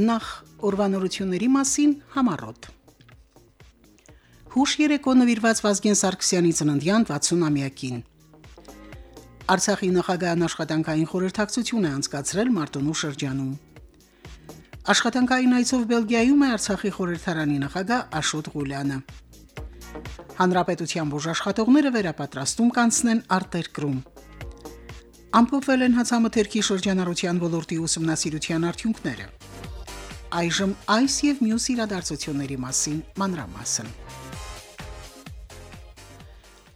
Նախ օրվանորությունների մասին համառոտ։ Հուշ երեկո նվիրված Վազգեն Սարգսյանի ծննդյան 60-ամյակին։ Արցախի նախագահան աշխատանքային խորհրդակցություն է անցկացրել Մարտոնու շրջանում։ Աշխատանքային այցով Բելգիայում է Արցախի խորհրդարանի նախագահ Աշոտ Ղուլյանը։ Հանրապետության բուժաշխատողները վերապատրաստում կանցնեն արտերկրում։ Ամփոփվել են հացամթերքի շրջանառության ոլորտի ուսումնասիրության արդյունքները։ Այժմ այս եւ մյուս իրադարձությունների մասին մանրամասն։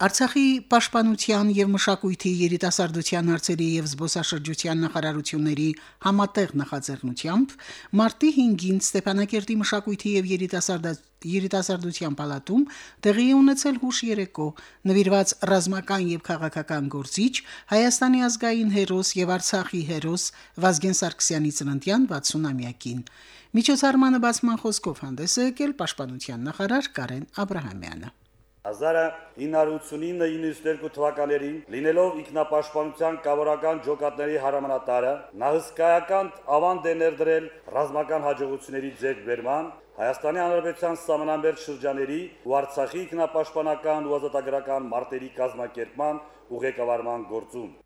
Արցախի պաշտպանության եւ մշակույթի երիտասարդության հարցերի եւ զբոսաշրջության նախարարությունների համատեղ նախաձեռնությամբ մարտի 5-ին Ստեփանակերտի մշակույթի եւ երիտասարդության պալատում տեղի է ունեցել հուշ երեկո նվիրված ռազմական եւ քաղաքական գործիչ Հայաստանի ազգային հերոս եւ Արցախի հերոս Վազգեն Սարգսյանի ծննդյան 60-ամյակին։ Միջոցառմանը բացման խոսքով հանդես է եկել պաշտպանության նախարար Կարեն Աբ รา համյանը։ 1999-92 թվականներին լինելով ինքնապաշտպանության կավորական ջոկատների հարամանատարը նա հսկայական ավանդ է ներդրել ռազմական հաջողությունների ձեռքբերման Հայաստանի Հանրապետության սահմանամերձ շրջաների ու Արցախի ինքնապաշտպանական ու ազատագրական մարտերի կազմակերպման ու ղեկավարման գործում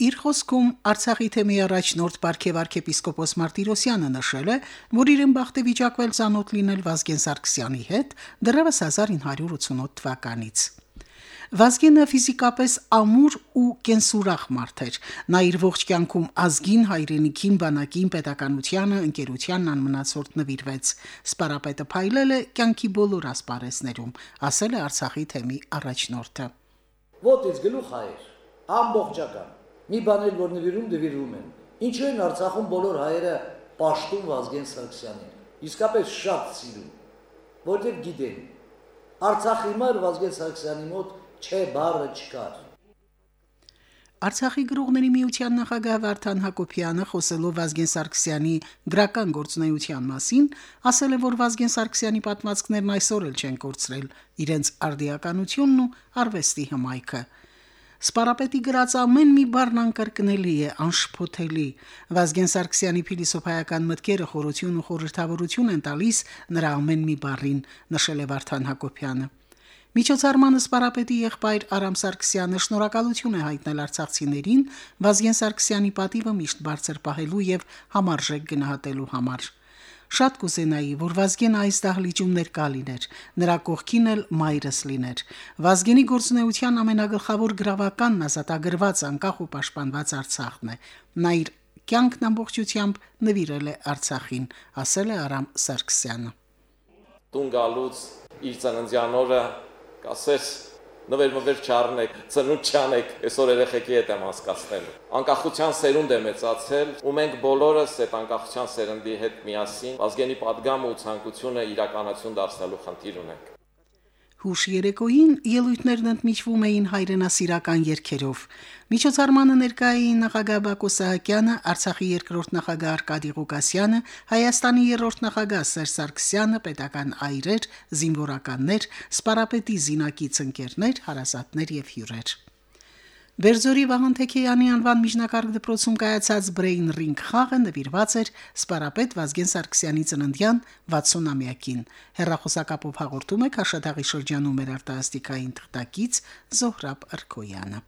Իր խոսքում Արցախի թեմի առաջնորդ Պարքև arczepiskopos Մարտիրոսյանը նշել է, որ իրեն բախտի վիճակվել ցանոթ լինել Վազգեն Սարգսյանի հետ դեռևս 1988 թվականից։ Վազգենը ֆիզիկապես ամուր ու կենսուրախ մարդ էր։ Նա իր ողջ կյանքում ազգին, հայրենիքին, բանակին, պետականությանը, ընկերությանն անմնացորդ նվիրվեց։ Սպարապետը փայլել է կյանքի բոլոր ասպարեզներում, ասել է Արցախի թեմի առաջնորդը։ Ոտից գլուխ հայր, ամբողջական մի բան էլ որ նվիրում դվիրում են։ Ինչու են Արցախում բոլոր հայերը պաշտում Վազգեն Սարգսյանին։ Իսկապես շատ սիրում, որտեղ գիտեն։ Արցախի մար Վազգեն Սարգսյանի մոտ չէ բառը չկար։ Արցախի գրողների միության նախագահ Վարդան Հակոբյանը խոսելով Վազգեն Սարգսյանի գրական գործունեության մասին, ասել է, որ Վազգեն Սարգսյանի պատմվածքներն այսօր էլ չեն կորցրել իրենց արդիականությունն ու արվեստի հմայքը։ Սպարապետի գրած ամեն մի բառն անկրկնելի է, անշփոթելի։ Վազգեն Սարգսյանի փիլիսոփայական մտքերը խորություն ու խորհրդավորություն են տալիս նրա ամեն մի բառին, նշել է Վարդան Հակոբյանը։ Միջոցառմանը Սպարապետի եղբայր Արամ Սարգսյանը շնորհակալություն է հայտնել արցախցիներին Վազգեն Սարգսյանի պատիվը միշտ բարձր պահելու եւ համարժեք գնահատելու համար։ Շատ կուզենայի, որ Վազգենը այս դահլիճում ներկա լիներ, նրա կողքին էլ մայրս լիներ։ Վազգենի գործունեության ամենագլխավոր գրավականն ազատագրված անկախ ու պաշտպանված Արցախն է։ Նա իր կյանքն ամբողջությամբ նվիրել է Արցախին, ասել է Արամ Սարգսյանը։ Տուն գալուց իր ծննդյան օրը կասես նվերմվեր չառնեք, ծնունդ չանեք, այսօր երեխեքի հետ եմ հասկացնելու։ Անկախության սերունդ է մեծացել, ու մենք բոլորս այդ անկախության սերնդի հետ միասին ազգենի падգամը ու ցանկությունը իրականություն դարձնելու խնդիր ունենք։ Հուշ երեկոյին ելույթներն ընդմիջվում էին հայրենասիրական երգերով։ Միջոցառմանը ներկային նախագահ Բակո Սահակյանը, Արցախի երկրորդ նախագահ Արկադի Ղուկասյանը, Հայաստանի երրորդ նախագահ Սերժ Սարգսյանը, պետական այրեր, զինվորականներ, սպարապետի զինակից ընկերներ, հարազատներ եւ հյուրեր։ Բերձորի Վահան Թեքեյանի անվան միջնակարգ դպրոցում կայացած Brain Ring խաղը նվիրված էր Սպարապետ Վազգեն Սարգսյանի ծննդյան 60-ամյակին։ Հերրախոսակապով հաղորդում է Քաշաթաղի շրջանում մեր արտասթիկային թղթակից Զոհրաբ Արքոյանը։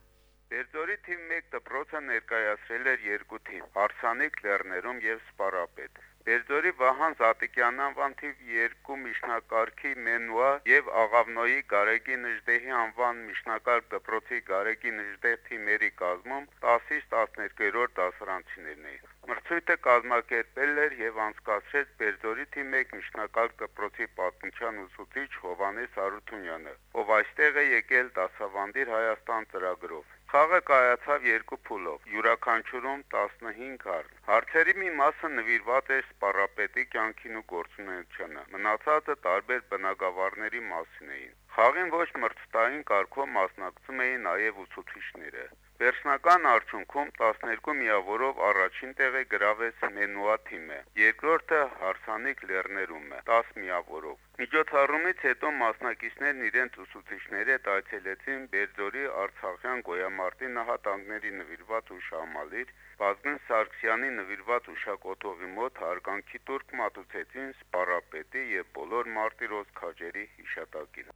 Բերձորի թիմ 1 դպրոցը ներկայացրել էր երկու թիմ՝ Արցանիկ Լեռներում եւ Սպարապետ։ Բերձորի Վահան Զատիկյան անվան թիվ 2 միջնակարգի Մենուա եւ Աղավնոյի Գարեգի Նժդեհի անվան միջնակարգ դպրոցի Գարեգի Նժդեհ թիմերի կազմում 10-ից 12-րդ դասարանցիներն էին։ Մրցույթը կազմակերպել էր եւ անցկացրել Բերձորի թիմ 1 միջնակարգ դպրոցի պատմության ուսուցիչ Հովանես Արութունյանը, ով այստեղ է եկել դասավանդիր Հայաստան ծրագրով։ Խաղը կայացավ երկու փուլով, յուրաքանչյուրում 15 հարց։ Հարցերի մի մասը նվիրված էր սպառապետի կյանքին ու գործունեությանը, մնացածը տարբեր բնակավարների մասին էին։ Խաղին ոչ մրցտային կարգով մասնակցում էին նաև ուսուցիչները։ Վերջնական արդյունքում 12 միավորով առաջին տեղը գրավեց Մենուա թիմը, երկրորդը Հարսանիք Լեռներում է 10 միավորով։ Միջոցառումից հետո մասնակիցներն իրենց ուսուցիչների հետ այցելեցին Բերձորի Արցախյան գոյամարտի նահատակների նվիրված հուշահամալիր, Վազգեն Սարգսյանի նվիրված հուշակոթողի մոտ հարգանքի տուրք մատուցեցին սպարապետի եւ բոլոր մարտիրոս քաջերի հիշատակին։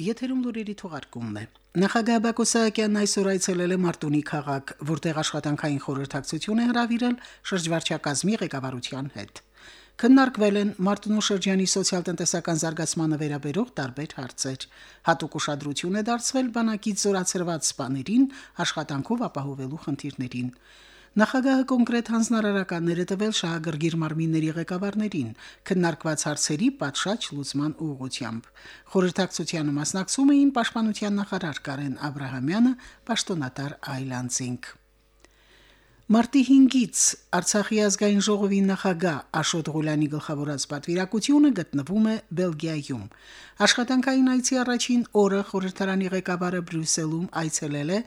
Եթերում լուրերի թողարկումն է։ Նախագահ Բակո Սահակյանն այսօր այցելել է Մարտունի քաղաք, որտեղ աշխատանքային խորհրդակցություն է հրավիրել շրջվարչակազմի ղեկավարության հետ։ Քննարկվել են Մարտունու շրջանի սոցիալ-տնտեսական զարգացմանը վերաբերող տարբեր հարցեր։ Հատուկ ուշադրություն է դարձվել բանակից զորացրված սպաներին աշխատանքով ապահովելու խնդիրներին։ Նախագահը կոնկրետ հանձնարարականներ է տվել շահագրգիռ մարմինների ղեկավարներին քննարկված հարցերի պատշաճ լուծման ուղղությամբ։ Խորհրդակցությանը մասնակցում էին Պաշտպանության նախարար Կարեն Աբ รา համյանը, պաշտոնատար Այլանդզինգ։ Մարտի 5-ից Արցախի ազգային ժողովի նախագահ Աշոտ Ղուլյանի գլխավորած պատվիրակությունը գտնվում է Բելգիայում։ Աշխատանքային այցի առաջին օրը խորհրդարանի ղեկավարը Բրյուսելում այցելել է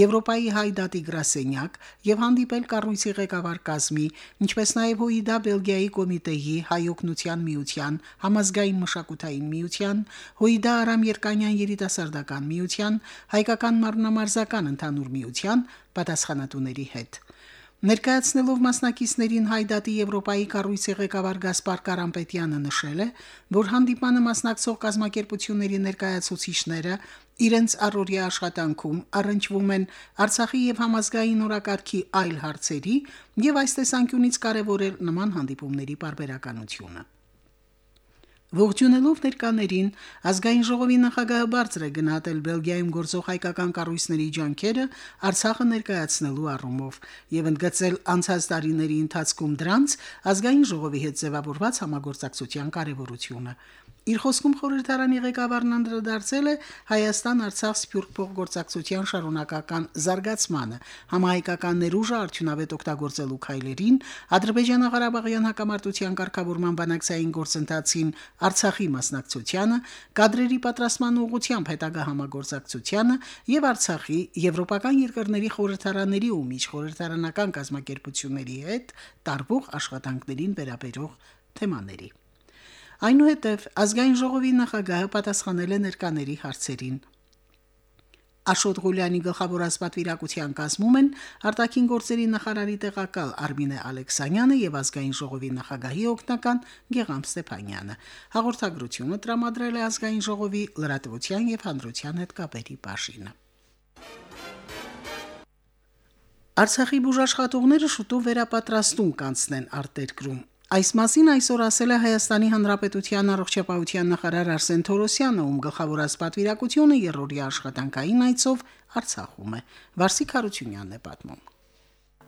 Եվրոպայի հայ դատի գրասենյակ եւ հանդիպել կառույցի ղեկավար կազմի, ինչպես նաեւ ՀՈԻԴԱ Բելգիայի կոմիտեի հայօգնության միության, համազգային մշակութային միության, ՀՈԻԴԱ Արամ Երկանյան երիտասարդական միության, հայկական մարմնամարզական ընդհանուր միության պատասխանատուների հետ։ Ներկայացնելով մասնակիցներին Հայդատի Եվրոպայի կառույցի ղեկավար Գասպար Կարամպետյանը նշել է, որ հանդիպանը մասնակցող կազմակերպությունների ներկայացուցիչները իրենց առօրյա աշխատանքում առնչվում են Արցախի եւ համազգային օրակարգի այլ հարցերի եւ այս տեսանկյունից կարեւորել նման հանդիպումների բարբերականությունը։ Ողջունելով ներկաներին ազգային ժողովի նախագահը բարձր է գնահատել Բելգիայում գործող հայկական կառույցների ջանքերը Արցախը ներկայացնելու առումով եւ ընդգծել անցած տարիների ընթացքում դրանց ազգային ժողովի հետ ձևավորված համագործակցության կարեւորությունը։ Իր խոսքում խորհրդարանի ղեկավարն անդրադարձել է Հայաստան-Արցախ սփյուռք փոխգործակցության շարունակական զարգացմանը, համահայկական ներուժը արդյունավետ օգտագործելու քայլերին, Ադրբեջանա-Ղարաբաղյան հակամարտության կարգավորման բանակցային գործընթացին Արցախի մասնակցությանը, կադրերի պատրաստման ուղղությամբ հետագա համագործակցությանը եւ Արցախի եվրոպական երկրների խորհրդարանների ու միջխորհրդարանական կազմակերպությունների հետ տարվող աշխատանքներին վերաբերող թեմաների։ Այնուհետև ազգային ժողովի նախագահը պատասխանել է ներկաների հարցերին։ Աշոտ Ղուլյանի գլխավորած պատվիրակության կազմում են արտաքին գործերի նախարարի տեղակալ Արմինե Ալեքսանյանը եւ ազգային ժողովի նախագահի օգնական Գեգամ Ստեփանյանը։ Հաղորդագրությունը տրամադրել է ազգային ժողովի լրատվության եւ հանրության հետ կապերի բաժինը։ Արցախի բուժաշխատողները շուտով վերապատրաստում կանցնեն արտերկրում։ Այս մասին այսօր ասել է Հայաստանի Հանրապետության առողջապահության նախարար Արսեն Թորոսյանը, ում գլխավորած պատվիրակությունը երրորդի աշխատանքային այցով Արցախում է։ Վարսիկ Հարությունյանն է պատմում։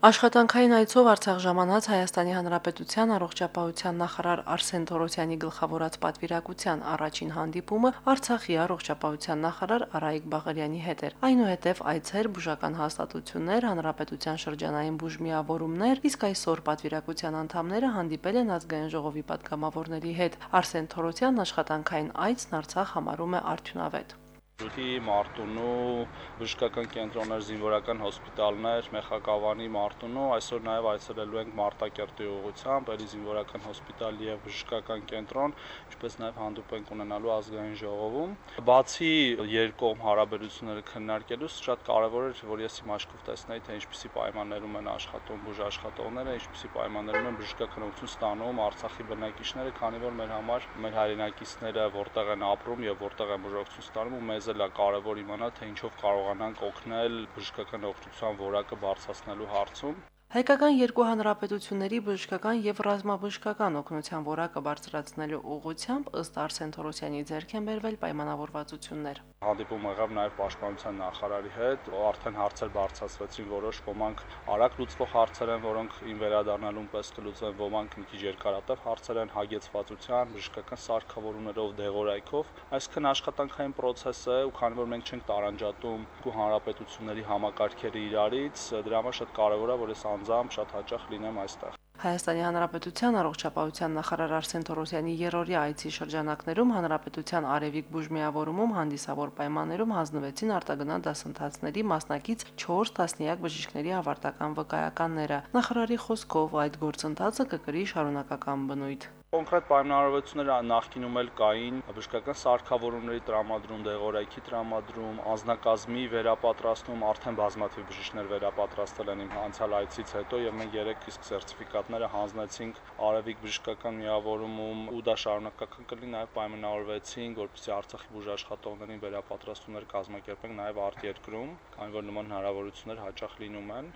Աշխատանքային այցով Արցախ ժամանած Հայաստանի Հանրապետության առողջապահության նախարար Արսեն Թորոսյանի գլխավորած պատվիրակության առաջին հանդիպումը Արցախի առողջապահության նախարար Արայիկ Բաղարյանի հետ էր։ Այնուհետև այցեր, բուժական հաստատություններ, հանրապետության շրջանային բուժմիավորումներ, իսկ այսօր պատվիրակության անդամները հանդիպել են ազգային ժողովի պատգամավորների հետ։ Արսեն Թորոսյանն աշխատանքային այցն Արցախ համարում է արդյունավետ։ Ջութի Մարտունու բժշկական կենտրոններ, զինվորական հոսպիտալներ, Մեխակավանի Մարտունու, այսօր նաև այցելելու ենք Մարտակերտի ուղությամբ, ելի զինվորական հոսպիտալ եւ բժշկական կենտրոն, ինչպես նաև հանդիպ ենք ունենալու ազգային ժողովում։ Բացի երկկողմ հարաբերությունները քննարկելուց շատ կարևոր էր, որ ես իմ աչքով տեսնեի, թե ինչպիսի պայմաններում են աշխատում բուժաշխատողները, ինչպիսի պայմաններում են բժշկական օգնություն ստանում Արցախի բնակիչները, քանի որ մեր համար մեր հայրենակիցները որտեղ են ապրում եւ որտեղ են բուժօգնություն ստանում ու մեզ էլ է կարևոր իմանալ, թե ինչով կարողանանք օգնել բժշկական օգնության որակը բարձրացնելու հարցում։ Հայկական երկու հանրապետությունների բժշկական եւ ռազմաբժշկական օգնության որակը բարձրացնելու ուղղությամբ ըստ Արսեն Թորոսյանի ձեռք են բերվել պայմանավորվածություններ։ Հանդիպում եղավ նաեւ պաշտպանության նախարարի հետ, արդեն հարցեր բարձրացվեցին որոշ ոմանք արագ լուծվող հարցեր են, որոնք ին վերադառնալուն պես կլուծվեն, ոմանք մի քիչ երկարատև հարցեր են հագեցվածության, բժշկական սարքավորումներով, դեղորայքով։ Այսինքն աշխատանքային process է ու քանի որ մենք չենք տարանջատում ու հանրապետությունների համակարգերը իրարից, դրա համար շատ կարևոր է, որ այս անձամբ շատ հաճախ լինեմ այստեղ։ Հայաստանի Հանրապետության առողջապահության նախարար Արսեն Թորոսյանի երրորդյա այցի շրջանակներում Հանրապետության Արևիկ բուժմիավորումում հանդիսավոր պայմաններում հանձնվեցին արտագնա դասընթացների մասնակից 4 տասնյակ բժիշկների ավարտական վկայականները։ Նախարարի խոսքով այդ գործընթացը կկրի շարունակական բնույթ։ Կոնկրետ պայմանավորվածությունները նախկինում էլ կային բժշկական սարքավորումների տրամադրում, դեղորայքի տրամադրում, անznակազմի վերապատրաստում, արդեն բազմաթիվ բժիշկներ վերապատրաստել են իմ անցյալ այցից հետո եւ մենք երեք իսկ սերտիֆիկատները հանձնեցինք Արևիկ բժշկական միավորումում ու դա շարունակական կլինի նաեւ պայմանավորվեցինք, որպեսզի Արցախի բուժաշխատողներին վերապատրաստումներ կազմակերպենք նաեւ արտերկրում, քանի որ նման հնարավորություններ հաճախ լինում են։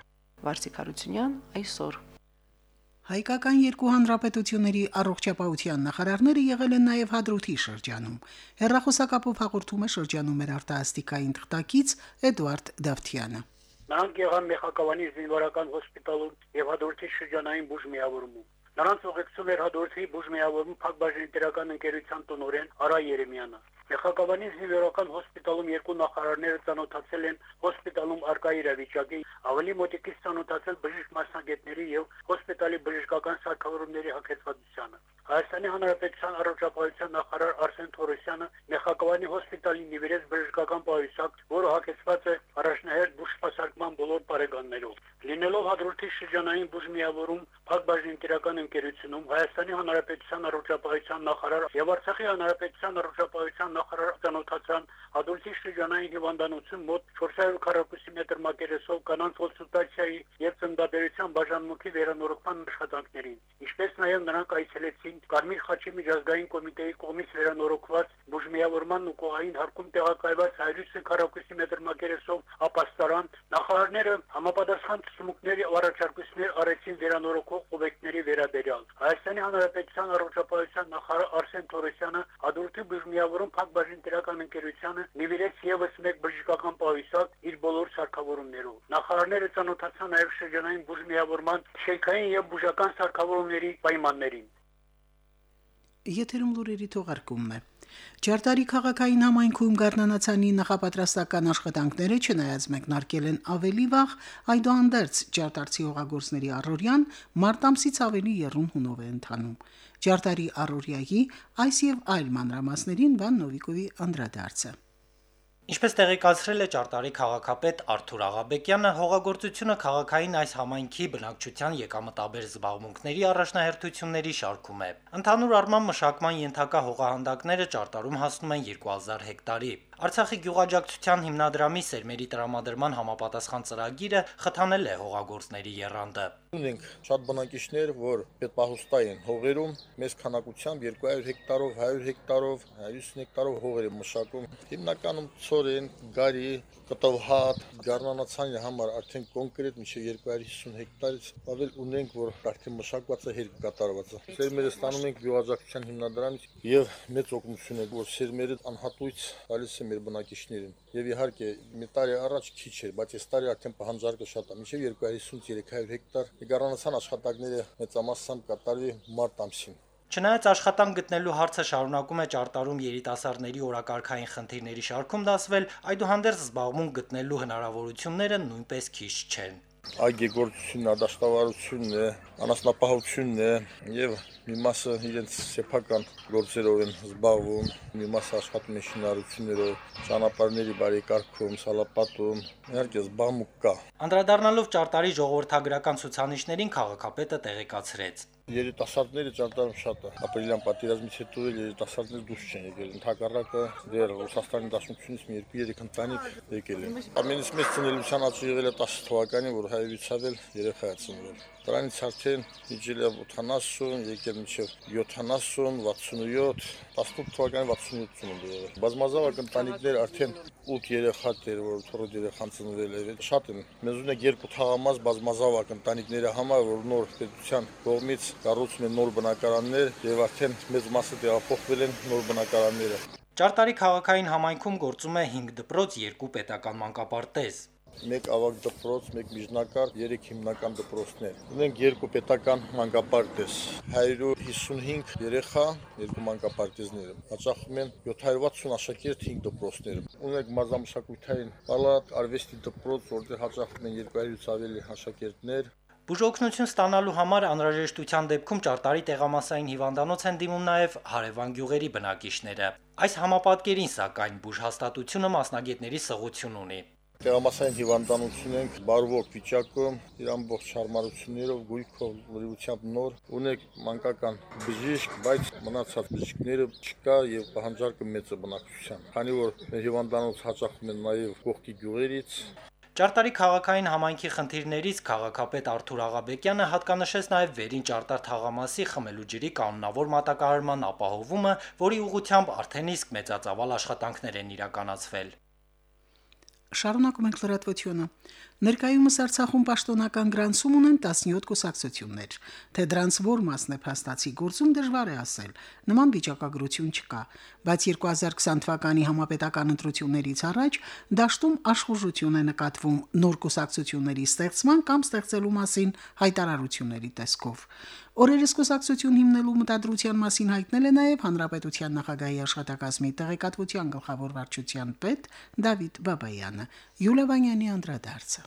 Վարսիկ Հարությունյան այսօր Հայկական երկու հանրապետությունների առողջապահության նախարարները եղել են նաև Հադրութի շրջանում։ Հերրախոսակապով հաղորդում է շրջանում մեր արտասթիկային թղթակից Էդվարդ Դավթյանը։ Նրանք եղան Մեխակավանի զինվորական հոսպիտալում եւ Հադրութի շրջանային բուժմիավորումում։ Նրանց ուղեկցում էր Հադրութի բուժմիավորում Փակbaşın տիրական ընկերության տնօրեն Արա Երեմյանը։ Մեխակավանի զինվորական հոսպիտալում երկու նախարարները ցանոթացել են հոսպիտալում արկա իրավիճակի, ավելի մոտիկից ցանոթացել բժիշկ մասնագետների եւ հոսպիտալի բժշկական սարքավորումների հագեցվածությանը։ Հայաստանի Հանրապետության առողջապահության նախարար Արսեն Թորոսյանը Մեխակավանի հոսպիտալի նվիրեց բժշկական պայուսակ, որը հագեցված է առաջնահերթ բուժսպասարկման բոլոր բարեկամներով։ Լինելով Հադրութի շրջանային բուժմիավորում Փակbaşın տիրական ընկերությունում Հայաստանի Հանրապետության առողջապահության նախարար եւ Արցախի Հանրապետության առողջապահության նախարար ցանոթացան Հադրութի շրջանային հիվանդանոցում մոտ 400 քառակուսի մետր մակերեսով կանանց կոնսուլտացիայի եւ ծնդաբերության բաժանմունքի վերանորոգման աշխատանքներին։ Ինչպես նաեւ նրանք այցելեցին Կարմիր խաչի միջազգային կոմիտեի կողմից վերանորոգված բուժմիավորման ու կողային հարկում տեղակայված 100 քառակուսի մետր մակերեսով ապաստարան նախարարները համապատասխան ցուցմունքների առաջարկություններ արեցին վերանորոգող օբյեկտների վերաբերյալ։ Հայաստանի Հանրապետության առողջապահության նախարար Արսեն Թորոսյանը Հադրութի բուժմիավորում Փակbaşın տիրական ընկերությանը նվիրեց եւս մեկ բժշկական պայուսակ իր բոլոր սարքավորումներով։ Նախարարները ցանոթացան նաև շրջանային բուժմիավորման շեյքային եւ բուժական սարքավորումների պայմաններին։ Եթերում լուրերի թողարկումն է։ Ջարտարի քաղաքային համայնքում Գառնանացանի նախապատրաստական աշխատանքները չնայած մեկնարկել են ավելի վաղ, այդուհանդերձ ջարտարցի հողագործների առօրյան մարտ ամսից ավելի երուն հունով է ընթանում։ Ջարտարի առօրյայի այս եւ այլ մանրամասներին Վան Նովիկովի անդրադարձը։ Ինչպես տեղեկացրել է Ճարտարի քաղաքապետ Արթուր Աղաբեկյանը, հողագործությունը քաղաքային այս համայնքի բնակչության եկամտաբեր զբաղմունքների առաջնահերթությունների շարքում է։ Ընդհանուր առմամբ մշակման ենթակա հողահանդակները Ճարտարում հասնում են 2000 հեկտարի։ Արցախի գյուղաճակցության հիմնադրամի սերմերի տրամադրման համապատասխան ծրագիրը խթանել է հողագործների երանդը։ Ունենք շատ բնակիչներ, որ պետպահուստային հողերում մեծ քանակությամբ 200 հեկտարով, 100 հեկտարով, 150 հեկտարով հողեր են մշակում։ Հիմնականում ծորեն, գարի, կտավհատ, գառնանացանի համար արդեն կոնկրետ մինչև 250 հեկտարից ավել ունենք, որ արդեն մշակված է հերկ կատարված Սերմերը ստանում ենք գյուղաճակցության հիմնադրամից եւ մեծ օգնություն է, որ սերմերը անհատույց գալիս է մեր բնակիչներին։ Եվ իհարկե մի տարի առաջ քիչ էր, բայց այս տարի արդեն պահանջարկը շատ է, մինչև 250-300 հեկտար։ Գառնանացան աշխատանքները մեծամասամբ կատարվի մարտ ամսին։ Չնայած աշխատանք գտնելու հարցը շարունակում է ճարտարում երիտասարդների օրակարգային խնդիրների շարքում դասվել, այդուհանդերձ զբաղմունք գտնելու հնարավորությունները նույնպես քիչ չեն այգեգործությունն, ադաշտավարությունն է, անասնապահությունն է եւ մի մասը իրենց սեփական գործերով են զբաղվում, մի մասը աշխատում են շինարարություններով, ճանապարհների բարեկարգում, սալապատում, իհարկե զբաղմունք կա։ Անդրադառնալով ճարտարի ժողովրդագրական ցուցանիշներին քաղաքապետը տեղեկացրեց երիտասարդները ճարտարում շատ է։ Ապրիլյան պատերազմից հետո էլ երիտասարդներ դուրս չեն եկել։ Ընդհակառակը դեռ Ռուսաստանի դաշնությունից մի 2-3 ընտանիք եկել են։ Ամենից մեծ ծնելիության աճը եղել է 10 թվականին, որ հայերից ավել երեխա է ծնվել։ Դրանից արդեն իջել է 80, եկել մինչև 70, 67, 18 թվականին 67 ծնունդ է եղել։ Բազմազավակ ընտանիքներ արդեն 8 երեխա դեր, որ թորոդ երեխան ծնվել է, շատ են։ Մեզ ունենք երկու թաղամաս բազմազավակ ընտանիքների համար, որ նոր պետության կողմից կառուցում են նոր բնակարաններ եւ արդեն մեծ մասը տեղափոխվել են նոր բնակարանները։ Ճարտարի քաղաքային համայնքում գործում է 5 դպրոց, 2 պետական մանկապարտեզ մեկ ավագ դպրոց, մեկ միջնակարգ, երեք հիմնական դպրոցներ։ Ունենք երկու պետական մանկապարտեզ, 155 երեխա, երկու մանկապարտեզները։ Հաճախում են 760 աշակերտ 5 դպրոցները։ Ունենք մարզամշակութային պալատ, արվեստի դպրոց, որտեղ հաճախում են 200-ից ավելի աշակերտներ, Բուժօգնություն ստանալու համար անհրաժեշտության դեպքում ճարտարի տեղամասային հիվանդանոց են դիմում նաև հարևան գյուղերի բնակիչները։ Այս համապատկերին սակայն բուժհաստատությունը մասնագետների սղություն ունի։ Տեղամասային հիվանդանություն ենք, բարվոք վիճակում, իր ամբողջ հարմարություններով, գույքով, լրիվությամբ նոր, ունեք մանկական բժիշկ, բայց մնացած բժիշկները չկա եւ պահանջարկը մեծ է բնակչության։ Քանի որ մեր հիվանդանոց հաճախում են նաեւ կողքի գյուղերից, Ճարտարի քաղաքային համայնքի խնդիրներից քաղաքապետ Արթուր Աղաբեկյանը հատկանշեց նաև վերին ճարտար թաղամասի խմելու ջրի կանոնավոր մատակարարման ապահովումը, որի ուղղությամբ արդեն իսկ մեծածավալ աշխատանքներ են իրականացվել։ Շարունակում ենք լրատվությունը։ Ներկայումս Արցախում պաշտոնական գրանցում ունեն 17 կուսակցություններ, թե դրանց որ մասն է փաստացի գործում դժվար է ասել։ Նման վիճակագրություն չկա, բայց 2020 թվականի համապետական ընտրություններից առաջ դաշտում աշխուժություն է նկատվում նոր կուսակցությունների ստեղծման կամ ստեղծելու մասին հայտարարությունների տեսքով։ Օրերս կուսակցություն հիմնելու մտադրության մասին հայտնել է նաև Հանրապետության նախագահի աշխատակազմի տեղեկատվության գլխավոր վարչության պետ Դավիթ Բաբայանը։ Յուլիա Վանյանի անդրադարձը։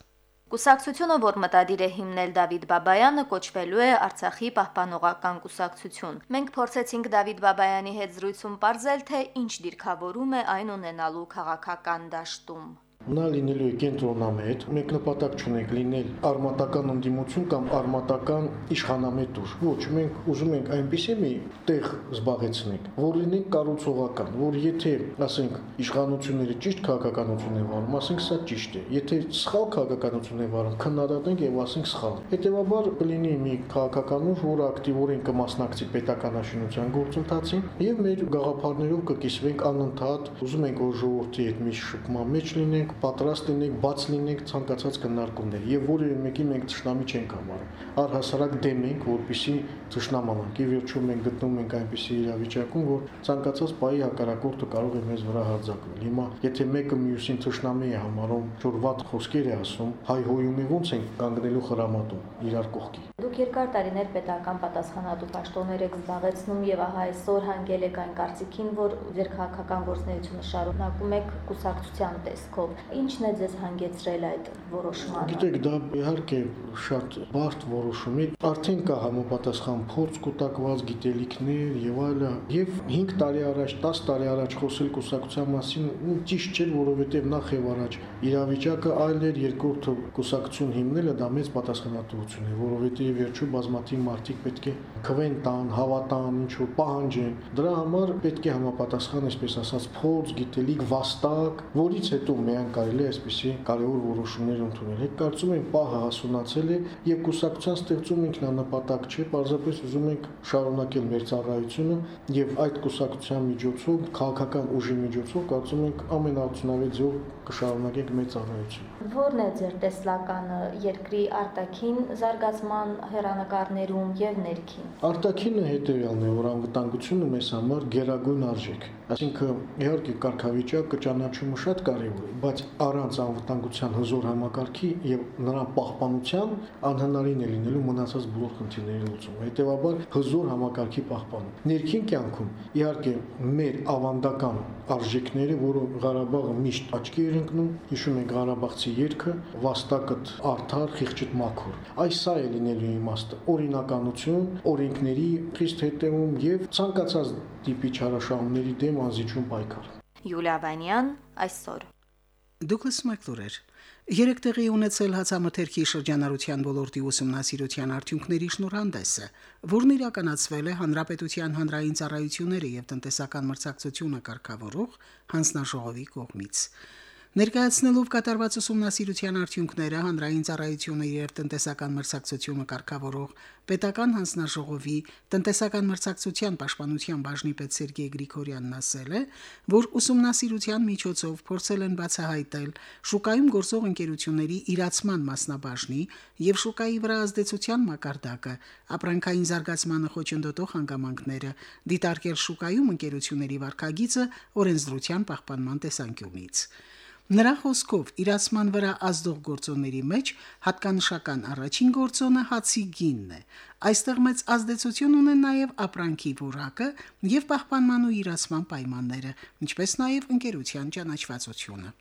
Կուսակցությունը, որ մտադիր է հիմնել Դավիթ Բաբայանը, կոչվելու է Արցախի պահպանողական կուսակցություն։ Մենք փորձեցինք Դավիթ Բաբայանի հետ զրույցում ողջել, թե ինչ դիրքավորում է այն ունենալու քաղաքական դաշտում։ Նա լինելու է կենտրոնամետ, մենք նպատակ չունենք լինել արմատական ընդդիմություն կամ արմատական իշխանամետուր։ Ոչ, մենք ուզում ենք այնպիսի մի տեղ զբաղեցնել, որ լինենք կառուցողական, որ եթե, ասենք, իշխանությունները ճիշտ քաղաքականություն են վարում, ասենք սա ճիշտ է։ Եթե սխալ քաղաքականություն են վարում, քննադատենք եւ ասենք սխալ։ Հետևաբար կլինի մի քաղաքականություն, որը ակտիվորեն կմասնակցի պետական աշինության գործընթացին եւ մեր գաղափարներով կկիսվենք անընդհատ, ուզում ենք որ ժողովրդի հետ մի շփման մեջ լինենք, պատրաստ լինենք բաց լինենք ցանկացած քննարկումներ եւ որևէ մեկի մենք ճշնամի չենք համարում առհասարակ դեմ ենք որպիսի ճշնամանանք եւ վերջում մենք գտնվում ենք այնպիսի իրավիճակում որ ցանկացած բայի հակարակորդը կարող է մեզ վրա հարձակվել հիմա եթե մեկը մյուսին ճշնամի է համարում որ վատ խոսքեր է ասում հայհոյում է ոնց են կանգնելու խրամատում իրար կողքի դուք երկար տարիներ պետական պատասխանատու պաշտոններ եք զբաղեցնում եւ ահա այսօր հանգել եք այն կարծիքին որ ձեր քաղաքական գործունեությունը շարունակում եք կուսակցության տեսքով Ինչն է ձեզ հանգեցրել այդ որոշմանը։ Գիտեք, դա իհարկե շատ բարդ որոշում է։ Արդեն կա համապատասխան փորձ, կൂട്ടակված գիտելիքներ եւ այլը։ Եվ 5 տարի առաջ, 10 տարի առաջ խոսել կուսակցության մասին ճիշտ չէր, որովհետեւ նախ եւ առաջ իրավիճակը այլ էր, երկրորդը կուսակցություն հիմնելը դա մեծ պատասխանատվություն է, որովհետեւ վերջու բազմաթիվ մարդիկ պետք է քվեն տան, հավատան, ինչ որ պահանջեն։ Դրա համար պետք է համապատասխան, այսպես ասած, փորձ, գիտելիք, վաստակ, որից հետո միայն կարելի է այսպիսի կարևոր որոշումներ ընդունել։ Հետ կարծում եմ պահը հասունացել է եւ կուսակցության ստեղծում ինքնանպատակ չէ, պարզապես ուզում ենք շարունակել մեր ծառայությունը եւ այդ կուսակցության միջոցով, քաղաքական ուժի միջոցով կարծում ենք ամենաարդյունավետ ձեւով կշարունակենք մեր ծառայությունը։ Որն է ձեր տեսլականը երկրի արտաքին զարգացման հերանեկարներում եւ ներքին։ Արտաքինը հետեւյալն է, որ անվտանգությունը մեզ համար գերագույն արժեք է Այսինքն իհարկե կարգավիճակը ճանաչումը շատ կարևոր է, բայց առանց անվտանգության հզոր համակարգի եւ նրան պահպանության անհնարին է լինելու մնացած բոլոր խնդիրների լուծումը։ Հետևաբար հզոր համակարգի պահպանում։ Ներքին կյանքում իհարկե մեր ավանդական արժեքները, որը Ղարաբաղը միշտ աչքի էր ընկնում, հիշում ենք Ղարաբաղցի երգը, վաստակդ արդար, խիղճդ մաքուր։ Այս սա է լինելու իմաստը։ Օրինականություն, օրենքների խիստ հետևում եւ ցանկացած տիպի չարաշահումների դեմ անզիջում պայքար։ Յուլիա Վանյան այսօր Դուկլաս Մակլուրեր Երեք տեղի ունեցել հացամթերքի շրջանառության ոլորտի ուսումնասիրության արդյունքների շնորհանդեսը, որն իրականացվել է Հանրապետության հանրային ծառայությունները եւ տնտեսական մրցակցությունը կարգավորող հանձնաժողովի կողմից։ Ներկայացնելով կատարված ուսումնասիրության արդյունքները հանրային ծառայությունը եւ տնտեսական մրցակցությունը կարգավորող պետական հանձնաժողովի տնտեսական մրցակցության պաշտպանության բաժնի պետ Սերգեյ Գրիգորյանն ասել է, որ ուսումնասիրության միջոցով փորձել են բացահայտել շուկայում գործող ընկերությունների իրացման մասնաբաժնի եւ շուկայի վրա ազդեցության մակարդակը, ապրանքային զարգացմանը խոչընդոտող հանգամանքները, դիտարկել շուկայում ընկերությունների վարկագիծը օրենսդրության պահպանման տեսանկյունից։ Նրա խոսքով իրացման վրա ազդող գործոնների մեջ հատկանշական առաջին գործոնը հացի գինն է։ Այստեղ մեծ ազդեցություն ունեն նաև ապրանքի որակը եւ պահպանման ու իրացման պայմանները, ինչպես նաև ընկերության ճանաչվածությունը։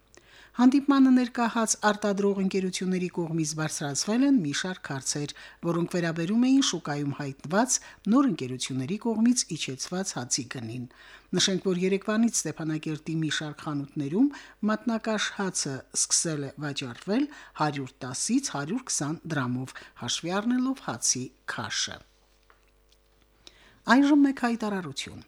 Հանդիպմանը ներկայած արտադրող ընկերությունների կողմից բարձրացվել են մի շարք հարցեր, որոնք վերաբերում էին շուկայում հայտնված նոր ընկերությունների կողմից իջեցված հացի գնին։ Նշենք, որ Երևանից Ստեփանակերտի մի շարք խանութներում մատնակաշ հացը սկսել է վաճառվել 110-ից 120 դրամով, հաշվի առնելով հացի քաշը։ Այժմ մեկ հայտարարություն։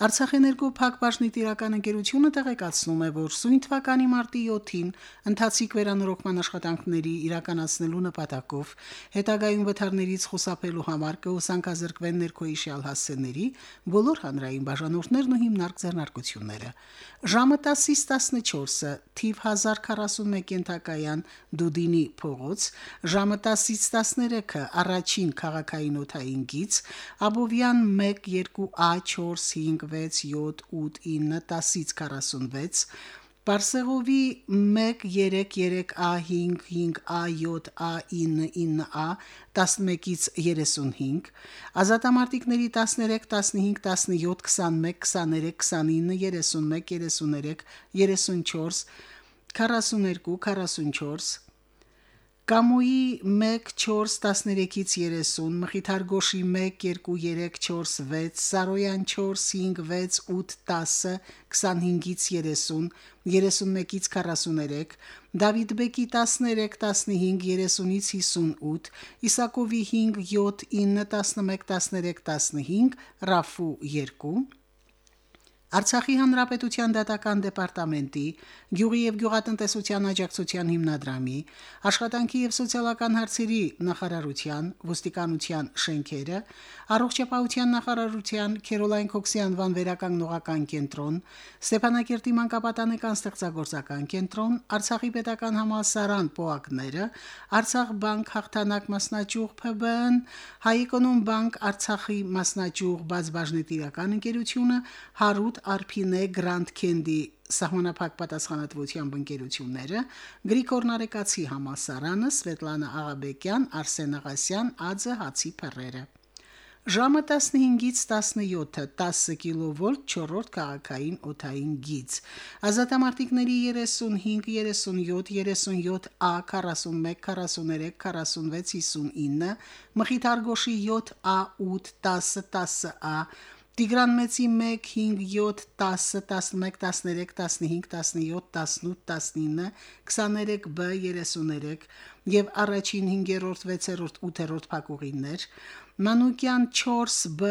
Արցախեներգո Փակ Բաշնի տիրական ընկերությունը տեղեկացնում է, որ սույն թվականի մարտի 7-ին ընթացիկ վերանորոգման աշխատանքների իրականացնելու նպատակով հետագայում վթարներից խուսափելու համար կհոսանքազրկվեն ներքոյիշյալ հասցեների բոլոր հանրային բաժանորդներն ու հիմնարկ ձեռնարկությունները։ Ժամը 10-ից 14-ը թիվ 1041 ենթակայան Դուդինի փողոց, ժամը 10-ից 13-ը առաջին քաղաքային օթային գից, Աբովյան 1 2 A 4 5 6 7 8 9 10-ից 46 Բարսեղովի 1 3 3A 5 5A 7A 9 9A 11-ից 35 Ազատամարտիկների 13 15 17 21 23 29 31 33 34 42 44 Կամոյի 1 4 13-ից 30, Մխիթար Գոշի 1 2 3 4 6, Սարոյան 4 5 6 8 10, 25-ից 30, 31-ից 43, Դավիթ Բեկի 13 15 30-ից 58, Իսակովի 5 7 9 11 13 15, Ռաֆու 2 Արցախի հանրապետության դատական դեպարտամենտի Գյուղի եւ գյուղատնտեսության աջակցության հիմնադրամի աշխատանքի եւ սոցիալական հարցերի նախարարության ոստիկանության շենքերը առողջապահության նախարարության Քերոլայն Քոքսի անվան վերականգնողական կենտրոն Ստեփանակերտի մանկապատանեկան ստեղծագործական կենտրոն Արցախի պետական համալսարան ՊՕԱԿ-ները Արցախ բանկ հաղթանակ մասնաճյուղ ՓԲ-ն Հայկոնում բանկ Արցախի մասնաճյուղ բազբաժնետիրական ընկերությունը Հարութ Արփինե Գրանդ Քենդի սահմանափակ պատասխանատվությամբ ընկերությունները Գրիգոր Նարեկացի համասարանը Սվետլանա Աղաբեկյան Արսեն Աղասյան Ածը հացի փռերը Ժամը 15-ից 17-ը 10 կիլովոլտ 4-րդ քաղաքային օթային գիծ։ Ազատամարտիկների 35, 37, 37A 41, 43, 46, 59, Մխիթարգոշի 7A 8, 10, 10A Տիգրան Մեծի 1 5 7 10 11 13 15 17 18 19 23B 33 եւ առաջին 5-րդ 6-րդ 8-րդ փակուղիներ Մանուկյան 4B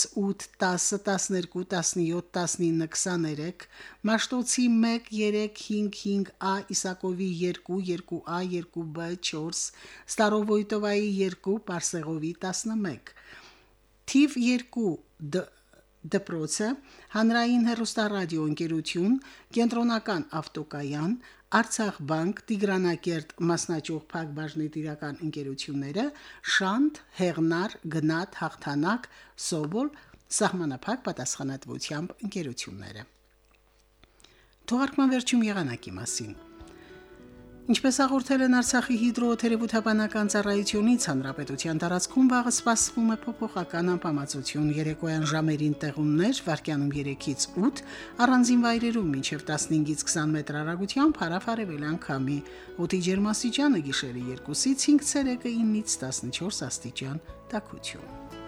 6 8 10 12 17 19 23 Մաշտոցի 1 3 5 5A Իսակովի 2 2A 2B 4 Ստարովոյտովայի 2 Պարսեղովի 11 Թիվ 2 դպրոցը, հանրային հեռուստարադիո ընկերություն, կենտրոնական ավտոկայան, Արցախ բանկ, Տիգրանակերտ մասնաճյուղ Փակbaşնի տիրական ընկերությունները, Շանթ, Հեղնար, Գնատ, Հաղթանակ, Սոբոլ սահմանափակ պատասխանատվությամբ ընկերությունները։ Թողարկման վերջում եղանակի մասին։ Ինչպես հաղորդել են Արցախի հիդրոթերապևտաբանական ծառայությունից, հանրապետության տարածքում վաղը սպասվում է փոփոխական անբավարարություն երեկոյան ժամերին տեղումներ վարկյանում 3-ից 8, առանձին վայրերում մինչև 15-ից 20 մետր հեռագությամբ հարավարևելյան քամի, օդի ջերմաստիճանը գիշերը 2-ից 5 ցելսիուսը 9-ից 14 աստիճան տաքություն։